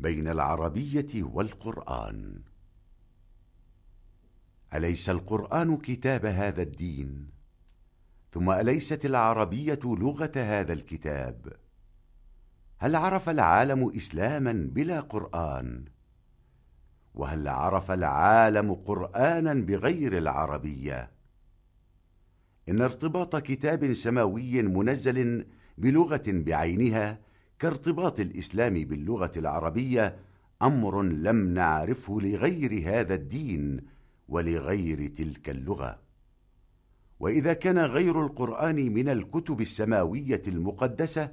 بين العربية والقرآن أليس القرآن كتاب هذا الدين؟ ثم أليست العربية لغة هذا الكتاب؟ هل عرف العالم إسلاما بلا قرآن؟ وهل عرف العالم قرآنا بغير العربية؟ إن ارتباط كتاب سماوي منزل بلغة بعينها كارتباط الإسلام باللغة العربية أمر لم نعرفه لغير هذا الدين ولغير تلك اللغة. وإذا كان غير القرآن من الكتب السماوية المقدسة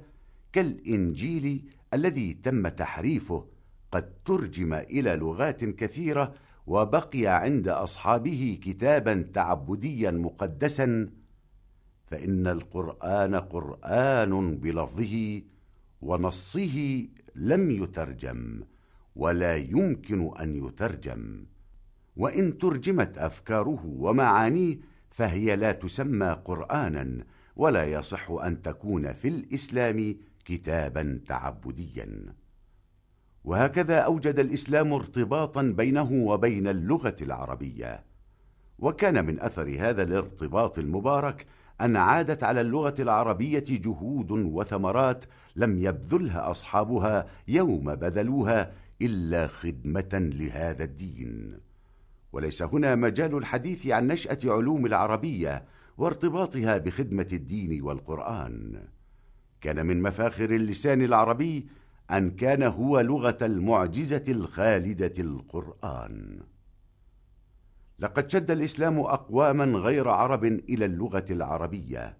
كالإنجيل الذي تم تحريفه قد ترجم إلى لغات كثيرة وبقي عند أصحابه كتابا تعبديا مقدسا فإن القرآن قرآن بلفظه ونصه لم يترجم ولا يمكن أن يترجم وإن ترجمت أفكاره ومعانيه فهي لا تسمى قرآنا ولا يصح أن تكون في الإسلام كتابا تعبديا. وهكذا أوجد الإسلام ارتباطا بينه وبين اللغة العربية وكان من أثر هذا الارتباط المبارك أن عادت على اللغة العربية جهود وثمرات لم يبذلها أصحابها يوم بذلوها إلا خدمة لهذا الدين. وليس هنا مجال الحديث عن نشأة علوم العربية وارتباطها بخدمة الدين والقرآن. كان من مفاخر اللسان العربي أن كان هو لغة المعجزة الخالدة القرآن. لقد شد الإسلام أقواما غير عرب إلى اللغة العربية.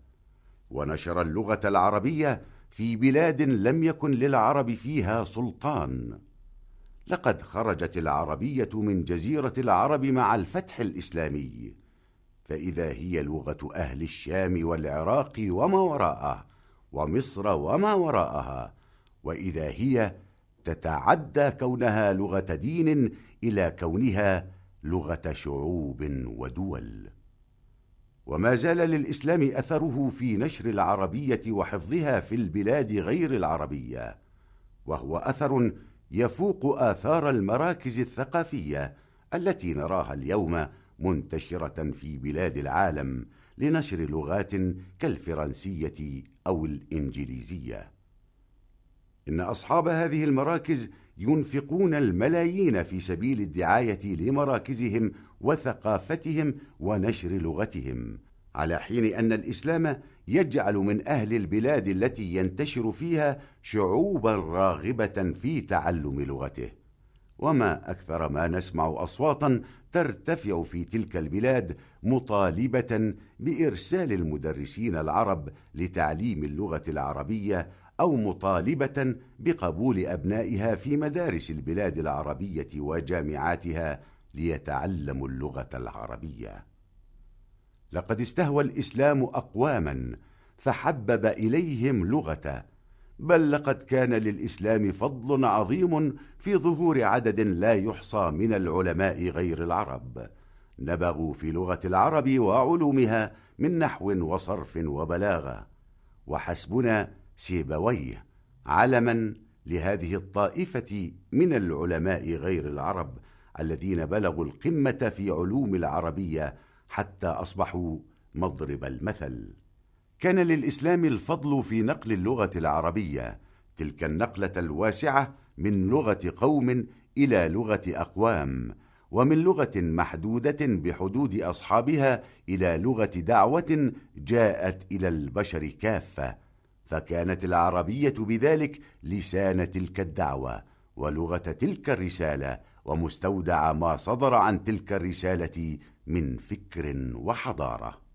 ونشر اللغة العربية في بلاد لم يكن للعرب فيها سلطان. لقد خرجت العربية من جزيرة العرب مع الفتح الإسلامي. فإذا هي لغة أهل الشام والعراق وما وراءه ومصر وما وراءها وإذا هي تتعدى كونها لغة دين إلى كونها لغة شعوب ودول. وما زال للإسلام أثره في نشر العربية وحفظها في البلاد غير العربية وهو أثر يفوق آثار المراكز الثقافية التي نراها اليوم منتشرة في بلاد العالم لنشر لغات كالفرنسية أو الإنجليزية. إن أصحاب هذه المراكز ينفقون الملايين في سبيل الدعاية لمراكزهم وثقافتهم ونشر لغتهم على حين أن الإسلام يجعل من أهل البلاد التي ينتشر فيها شعوبا راغبة في تعلم لغته. وما أكثر ما نسمع أصواتا ترتفع في تلك البلاد مطالبة بإرسال المدرسين العرب لتعليم اللغة العربية أو مطالبة بقبول أبنائها في مدارس البلاد العربية وجامعاتها ليتعلموا اللغة العربية. لقد استهوى الإسلام أقواما فحبب إليهم لغة بل لقد كان للإسلام فضل عظيم في ظهور عدد لا يحصى من العلماء غير العرب. نبغوا في لغة العرب وعلومها من نحو وصرف وبلاغة وحسبنا سيبويه علما لهذه الطائفة من العلماء غير العرب الذين بلغوا القمة في علوم العربية حتى أصبحوا مضرب المثل. كان للإسلام الفضل في نقل اللغة العربية تلك النقلة الواسعة من لغة قوم إلى لغة أقوام ومن لغة محدودة بحدود أصحابها إلى لغة دعوة جاءت إلى البشر كافة فكانت العربية بذلك لسان تلك الدعوة ولغة تلك الرسالة ومستودع ما صدر عن تلك الرسالة من فكر وحضارة.